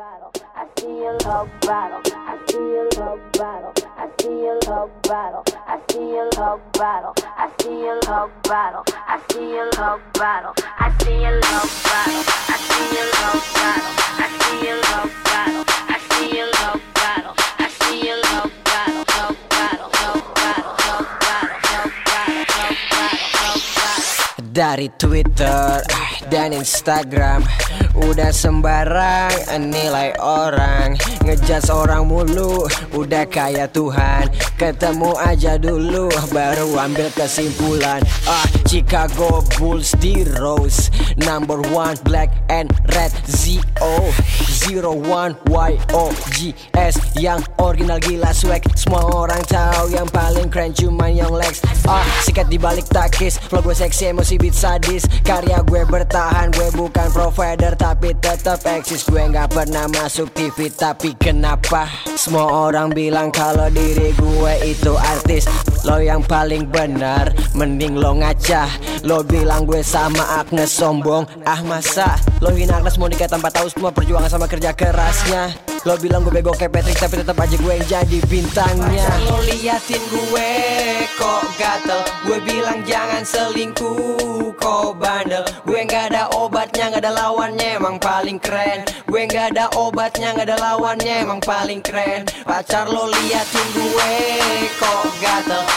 I see a love battle. I see a love battle. I see a love battle. I see a love battle. I see a love battle. I see a love battle. I see a love battle. I see a love battle. I see a love battle. I see a love battle. I see a love battle. Love battle. Love battle. Love battle. Love battle. Love battle. Love battle. Dari Twitter dan Instagram Udah sembarang nilai orang. Ngejudge orang mulu Udah kayak Tuhan. Ketemu aja dulu Baru ambil kesimpulan. Ah Chicago Bulls di Rose. Number one black and red. Z-O Zero one Y-O-G-S Yang original gila swag. Semua orang tahu yang paling keren Cuman yang Lex. Ah sikat dibalik takis. Flow gue seksi emosi beat sadis. Karya gue bertahan Gue bukan provider Tapi tetap eksis Gue gak pernah masuk TV Tapi kenapa? Semua orang bilang kalau diri gue itu artis Lo yang paling benar Mending lo ngaca Lo bilang gue sama Agnes sombong. Ah masa? Lo hina Agnes mau nikah tanpa tahu semua perjuangan sama kerja kerasnya. Lo bilang gue bego kayak Patrick Tapi tetap aja gue yang jadi bintangnya. Lo liatin gue kok gatel. Gue bilang jangan selingkuh kok bandel. Gue gak ada obatnya gak ada lawannya emang paling keren. Gue gak ada obatnya gak ada lawannya emang paling keren. Pacar lo liatin gue kok gatel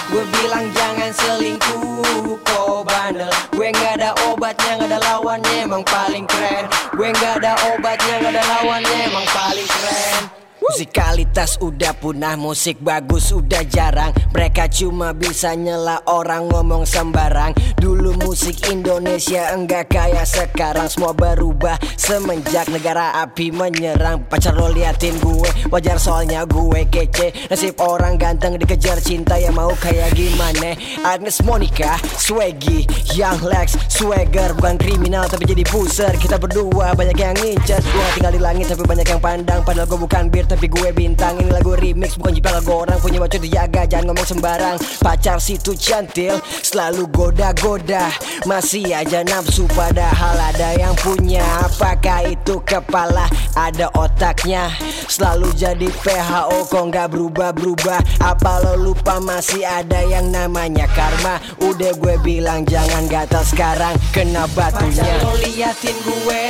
Gue gak ada obatnya gak ada lawannya emang paling keren Musikalitas udah punah, musik bagus udah jarang. Mereka cuma bisa nyela orang ngomong sembarang. Dulu musik Indonesia enggak kayak sekarang Semua berubah. Semenjak negara api menyerang Pacar lo liatin gue, wajar soalnya gue kece. Nasib orang ganteng dikejar cinta ya mau kayak gimana? Agnes Monica, Swaggy, Young Lex, Swagger. Bukan kriminal tapi jadi puser Kita berdua banyak yang ngincer. Gue tinggal di langit tapi banyak yang pandang. Padahal gue bukan bir tapi gue bintang Ini lagu remix bukan jiplak lagu orang. Punya bacot dijaga jangan ngomong sembarang. Pacar situ cantil selalu goda-goda. Masih aja nafsu padahal ada yang punya. Apakah itu kepala? Ada otaknya Selalu jadi PHO kok nggak berubah-berubah? Apa lo lupa masih ada yang namanya karma? Udah gue bilang jangan gatal sekarang kena batunya. Pacar lo liatin gue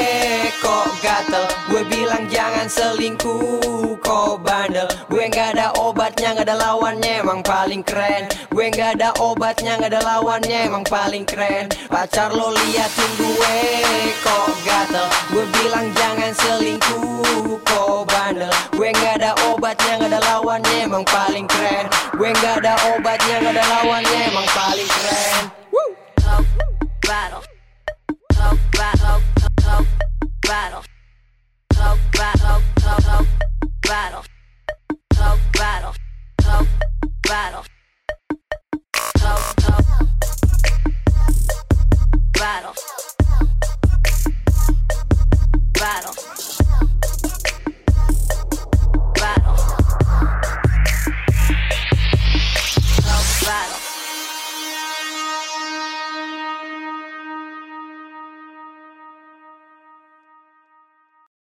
kok gatel? Gue bilang jangan selingkuh kok bandel? Gue gak ada obatnya gak ada lawannya emang paling keren. Gue gak ada obatnya gak ada lawannya emang paling keren. Pacar lo liatin gue kok gatel? Gue bilang jangan selingkuh Hebatnya gak ada lawannya emang paling keren.